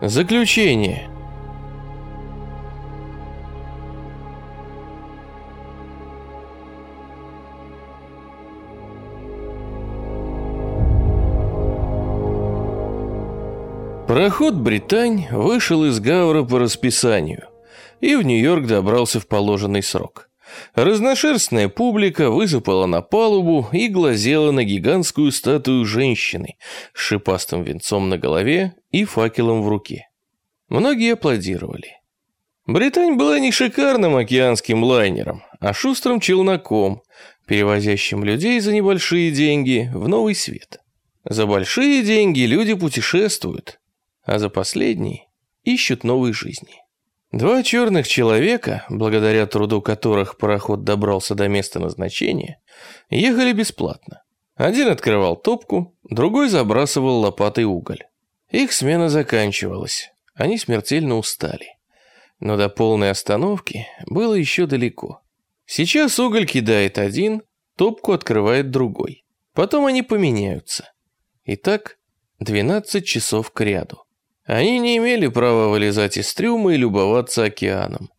Заключение. Пароход «Британь» вышел из Гавра по расписанию и в Нью-Йорк добрался в положенный срок. Разношерстная публика высыпала на палубу и глазела на гигантскую статую женщины с шипастым венцом на голове и факелом в руке. Многие аплодировали. Британь была не шикарным океанским лайнером, а шустрым челноком, перевозящим людей за небольшие деньги в новый свет. За большие деньги люди путешествуют, а за последние ищут новой жизни. Два черных человека, благодаря труду которых пароход добрался до места назначения, ехали бесплатно. Один открывал топку, другой забрасывал лопатой уголь. Их смена заканчивалась, они смертельно устали. Но до полной остановки было еще далеко. Сейчас уголь кидает один, топку открывает другой. Потом они поменяются. И так 12 часов к ряду. Они не имели права вылезать из трюма и любоваться океаном.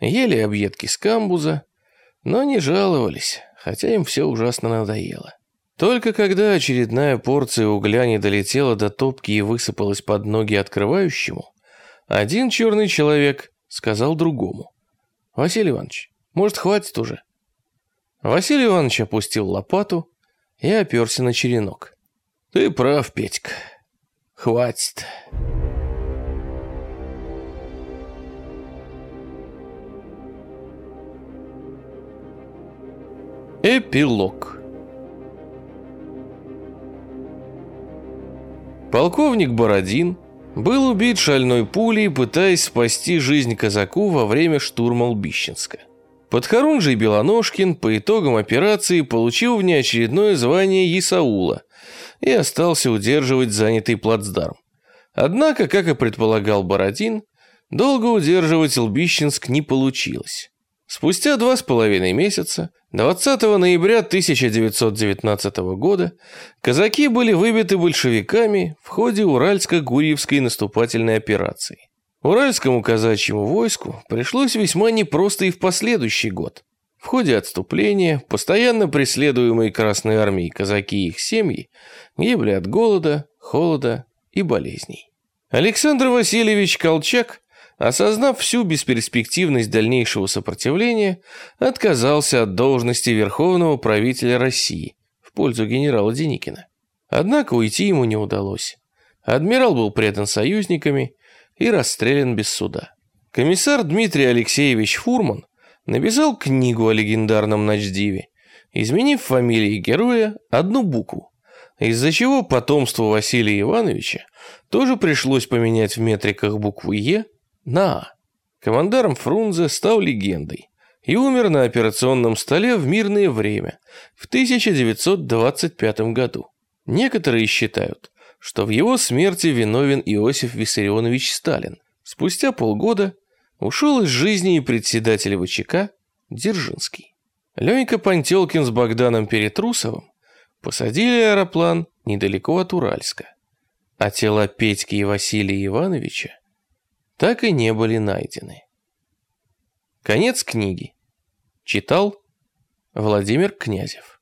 Ели объедки с камбуза, но не жаловались, хотя им все ужасно надоело. Только когда очередная порция угля не долетела до топки и высыпалась под ноги открывающему, один черный человек сказал другому. «Василий Иванович, может, хватит уже?» Василий Иванович опустил лопату и оперся на черенок. «Ты прав, Петька. Хватит». Эпилог Полковник Бородин был убит шальной пулей, пытаясь спасти жизнь казаку во время штурма Лбищенска. Подхорунжий Белоножкин по итогам операции получил внеочередное звание Исаула и остался удерживать занятый плацдарм. Однако, как и предполагал Бородин, долго удерживать Лбищенск не получилось. Спустя два с половиной месяца, 20 ноября 1919 года, казаки были выбиты большевиками в ходе Уральско-Гурьевской наступательной операции. Уральскому казачьему войску пришлось весьма непросто и в последующий год. В ходе отступления, постоянно преследуемые Красной Армией казаки и их семьи гибли от голода, холода и болезней. Александр Васильевич Колчак осознав всю бесперспективность дальнейшего сопротивления, отказался от должности верховного правителя России в пользу генерала Деникина. Однако уйти ему не удалось. Адмирал был предан союзниками и расстрелян без суда. Комиссар Дмитрий Алексеевич Фурман написал книгу о легендарном Ночдиве, изменив фамилии героя одну букву, из-за чего потомству Василия Ивановича тоже пришлось поменять в метриках букву «Е» на Командарм Фрунзе стал легендой и умер на операционном столе в мирное время в 1925 году. Некоторые считают, что в его смерти виновен Иосиф Виссарионович Сталин. Спустя полгода ушел из жизни и председатель ВЧК Дзержинский. Ленька Пантелкин с Богданом Перетрусовым посадили аэроплан недалеко от Уральска, а тела Петьки и Василия Ивановича так и не были найдены. Конец книги. Читал Владимир Князев.